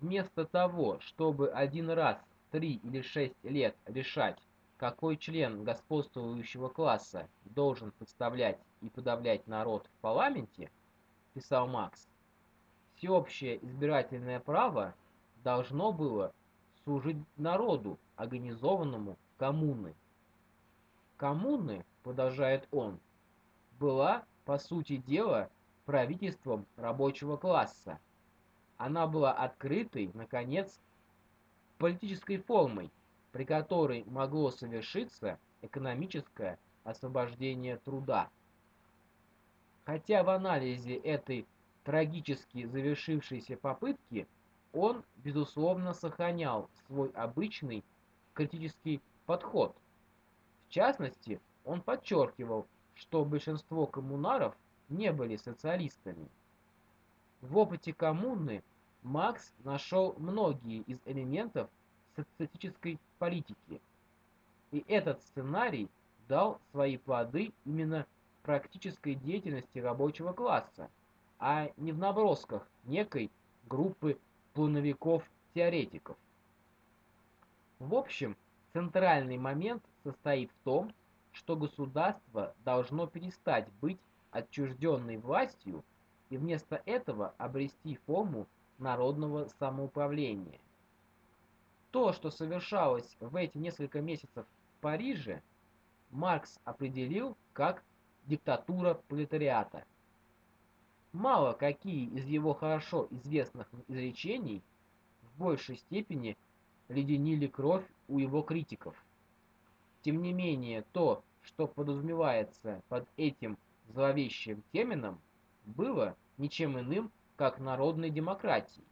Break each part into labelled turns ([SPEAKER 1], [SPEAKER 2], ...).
[SPEAKER 1] Вместо того, чтобы один раз в три или шесть лет решать, какой член господствующего класса должен представлять и подавлять народ в парламенте, писал Макс, всеобщее избирательное право должно было служить народу, организованному в коммуны. Коммуны, продолжает он, была, по сути дела, правительством рабочего класса. Она была открытой, наконец, политической формой, при которой могло совершиться экономическое освобождение труда. Хотя в анализе этой трагически завершившейся попытки он, безусловно, сохранял свой обычный критический подход. В частности, он подчеркивал, что большинство коммунаров не были социалистами. В опыте коммуны Макс нашел многие из элементов социалистической политики. И этот сценарий дал свои плоды именно практической деятельности рабочего класса, а не в набросках некой группы плановиков-теоретиков. В общем, центральный момент состоит в том, что государство должно перестать быть отчужденной властью и вместо этого обрести форму народного самоуправления. То, что совершалось в эти несколько месяцев в Париже, Маркс определил как диктатура пролетариата. Мало какие из его хорошо известных изречений в большей степени леденили кровь у его критиков. Тем не менее, то, что подразумевается под этим зловещим термином, было ничем иным, как народной демократией.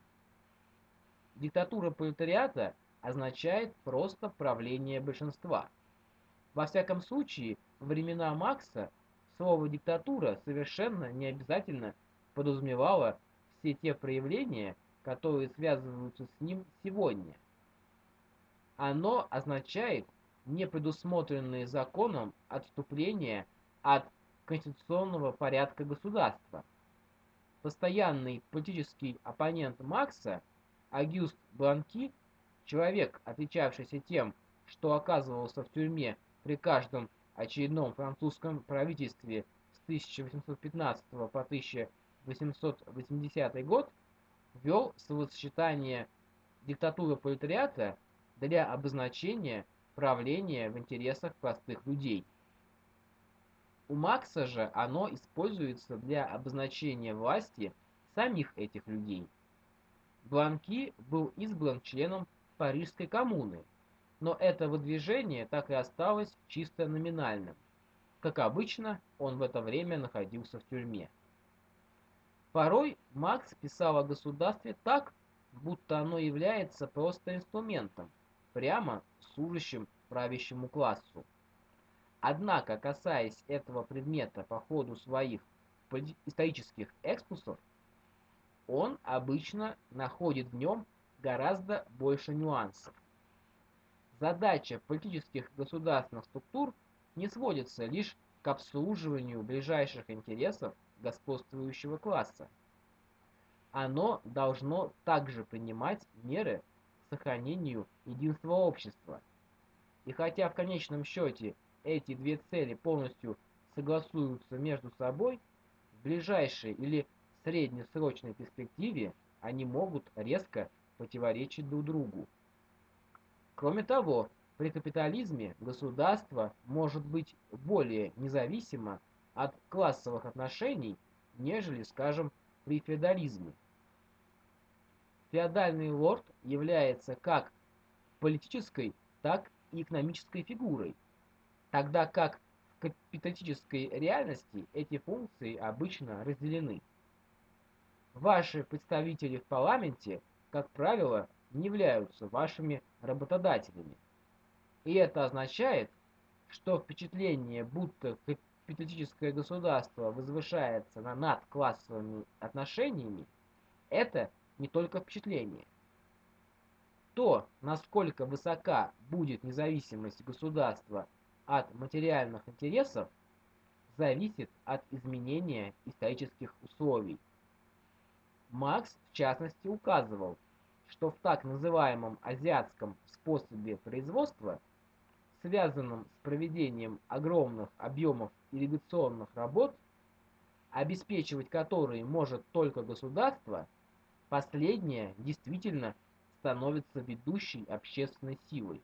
[SPEAKER 1] Диктатура пролетариата означает просто правление большинства. Во всяком случае, во времена Макса слово «диктатура» совершенно не обязательно подразумевало все те проявления, которые связываются с ним сегодня. Оно означает непредусмотренные законом отступления от конституционного порядка государства – Постоянный политический оппонент Макса, Агюст Бланки, человек, отличавшийся тем, что оказывался в тюрьме при каждом очередном французском правительстве с 1815 по 1880 год, ввел словосочетание «диктатура пролетариата» для обозначения правления в интересах простых людей – у Макса же оно используется для обозначения власти самих этих людей. Бланки был избран членом Парижской коммуны, но это выдвижение так и осталось чисто номинальным. Как обычно, он в это время находился в тюрьме. Порой Макс писал о государстве так, будто оно является просто инструментом, прямо служащим правящему классу. Однако, касаясь этого предмета по ходу своих исторических экскурсов, он обычно находит в нем гораздо больше нюансов. Задача политических государственных структур не сводится лишь к обслуживанию ближайших интересов господствующего класса. Оно должно также принимать меры к сохранению единства общества. И хотя в конечном счете эти две цели полностью согласуются между собой, в ближайшей или среднесрочной перспективе они могут резко противоречить друг другу. Кроме того, при капитализме государство может быть более независимо от классовых отношений, нежели, скажем, при феодализме. Феодальный лорд является как политической, так и экономической фигурой, тогда как в капиталистической реальности эти функции обычно разделены. Ваши представители в парламенте, как правило, не являются вашими работодателями. И это означает, что впечатление, будто капиталистическое государство возвышается на надклассовыми отношениями, это не только впечатление. То, насколько высока будет независимость государства от материальных интересов зависит от изменения исторических условий. Маркс в частности указывал, что в так называемом азиатском способе производства, связанном с проведением огромных объемов ирригационных работ, обеспечивать которые может только государство, последнее действительно становится ведущей общественной силой.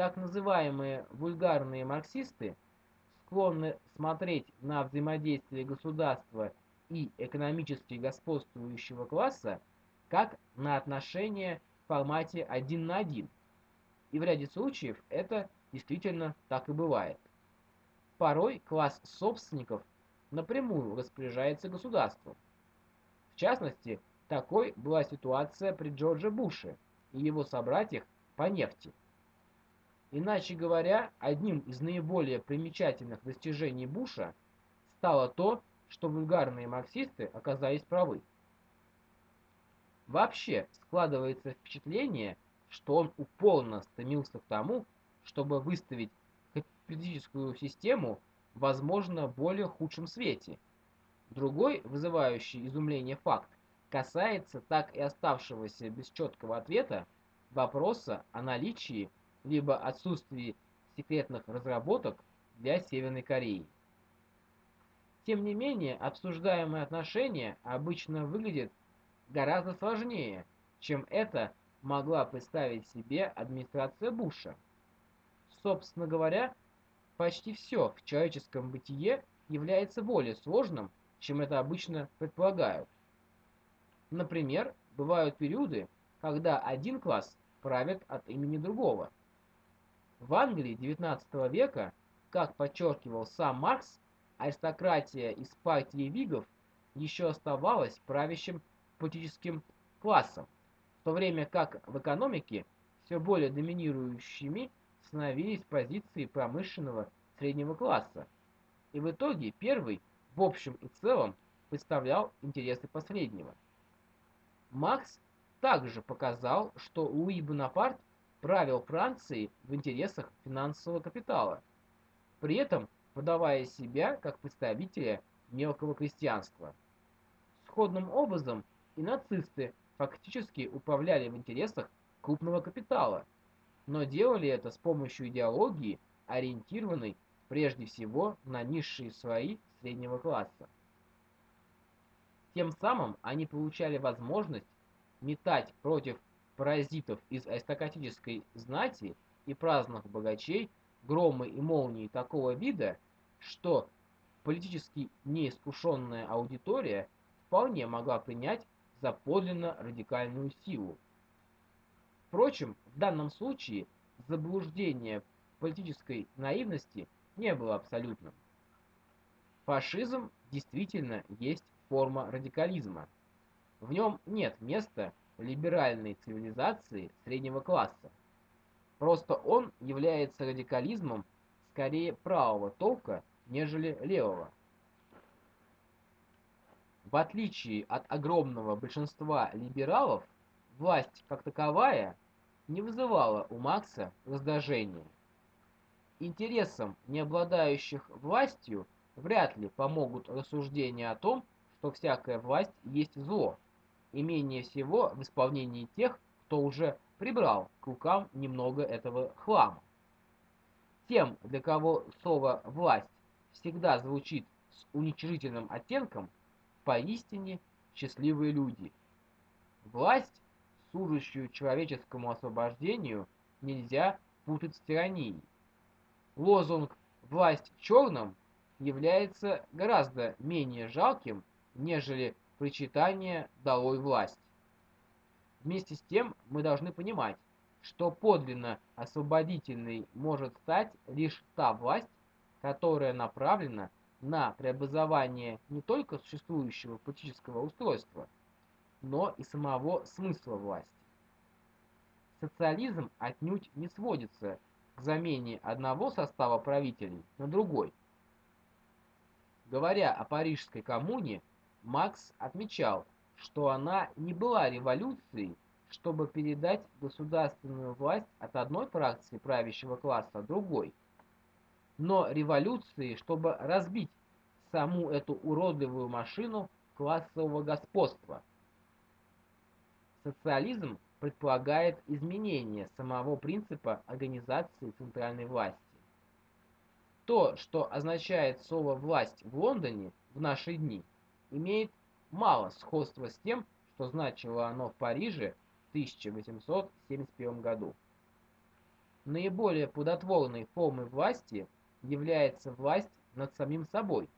[SPEAKER 1] Так называемые вульгарные марксисты склонны смотреть на взаимодействие государства и экономически господствующего класса как на отношения в формате один на один. И в ряде случаев это действительно так и бывает. Порой класс собственников напрямую распоряжается государством. В частности, такой была ситуация при Джордже Буше и его собратьях по нефти. Иначе говоря, одним из наиболее примечательных достижений Буша стало то, что вульгарные марксисты оказались правы. Вообще складывается впечатление, что он упорно стремился к тому, чтобы выставить капиталистическую систему возможно более худшем свете. Другой, вызывающий изумление факт, касается так и оставшегося без четкого ответа вопроса о наличии либо отсутствии секретных разработок для Северной Кореи. Тем не менее, обсуждаемые отношения обычно выглядят гораздо сложнее, чем это могла представить себе администрация Буша. Собственно говоря, почти все в человеческом бытие является более сложным, чем это обычно предполагают. Например, бывают периоды, когда один класс правит от имени другого. В Англии XIX века, как подчеркивал сам Маркс, аристократия из партии Вигов еще оставалась правящим политическим классом, в то время как в экономике все более доминирующими становились позиции промышленного среднего класса. И в итоге первый в общем и целом представлял интересы последнего. Макс также показал, что Луи Бонапарт правил Францией в интересах финансового капитала, при этом подавая себя как представителя мелкого крестьянства. Сходным образом и нацисты фактически управляли в интересах крупного капитала, но делали это с помощью идеологии, ориентированной прежде всего на низшие слои среднего класса. Тем самым они получали возможность метать против паразитов из аристократической знати и праздных богачей громы и молнии такого вида, что политически неискушенная аудитория вполне могла принять за подлинно радикальную силу. Впрочем, в данном случае заблуждение политической наивности не было абсолютным. Фашизм действительно есть форма радикализма. В нем нет места либеральной цивилизации среднего класса. Просто он является радикализмом скорее правого толка, нежели левого. В отличие от огромного большинства либералов, власть как таковая не вызывала у Макса раздражения. Интересам, не обладающих властью, вряд ли помогут рассуждения о том, что всякая власть есть зло, и менее всего в исполнении тех, кто уже прибрал к рукам немного этого хлама. Тем, для кого слово «власть» всегда звучит с уничижительным оттенком, поистине счастливые люди. Власть, служащую человеческому освобождению, нельзя путать с тиранией. Лозунг «власть черным» является гораздо менее жалким, нежели причитание «долой власть». Вместе с тем мы должны понимать, что подлинно освободительной может стать лишь та власть, которая направлена на преобразование не только существующего политического устройства, но и самого смысла власти. Социализм отнюдь не сводится к замене одного состава правителей на другой. Говоря о Парижской коммуне, Макс отмечал, что она не была революцией, чтобы передать государственную власть от одной фракции правящего класса другой, но революцией, чтобы разбить саму эту уродливую машину классового господства. Социализм предполагает изменение самого принципа организации центральной власти. То, что означает слово «власть» в Лондоне в наши дни, имеет мало сходства с тем, что значило оно в Париже в 1871 году. Наиболее плодотворной формой власти является власть над самим собой,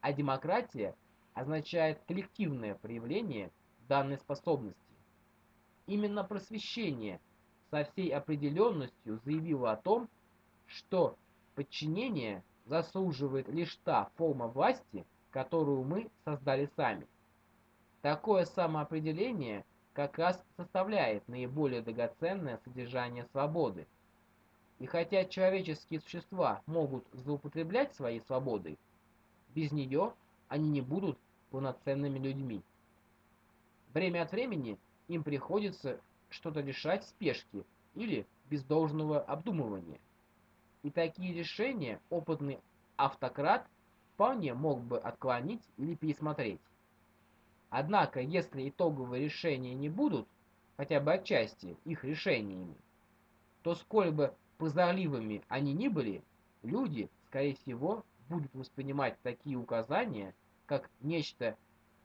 [SPEAKER 1] а демократия означает коллективное проявление данной способности. Именно просвещение со всей определенностью заявило о том, что подчинение заслуживает лишь та форма власти, которую мы создали сами. Такое самоопределение как раз составляет наиболее драгоценное содержание свободы. И хотя человеческие существа могут злоупотреблять своей свободой, без нее они не будут полноценными людьми. Время от времени им приходится что-то решать в спешке или без должного обдумывания. И такие решения опытный автократ вполне мог бы отклонить или пересмотреть. Однако, если итоговые решения не будут, хотя бы отчасти, их решениями, то сколь бы прозорливыми они ни были, люди, скорее всего, будут воспринимать такие указания как нечто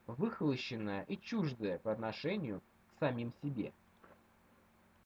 [SPEAKER 1] выхолощенное и чуждое по отношению к самим себе.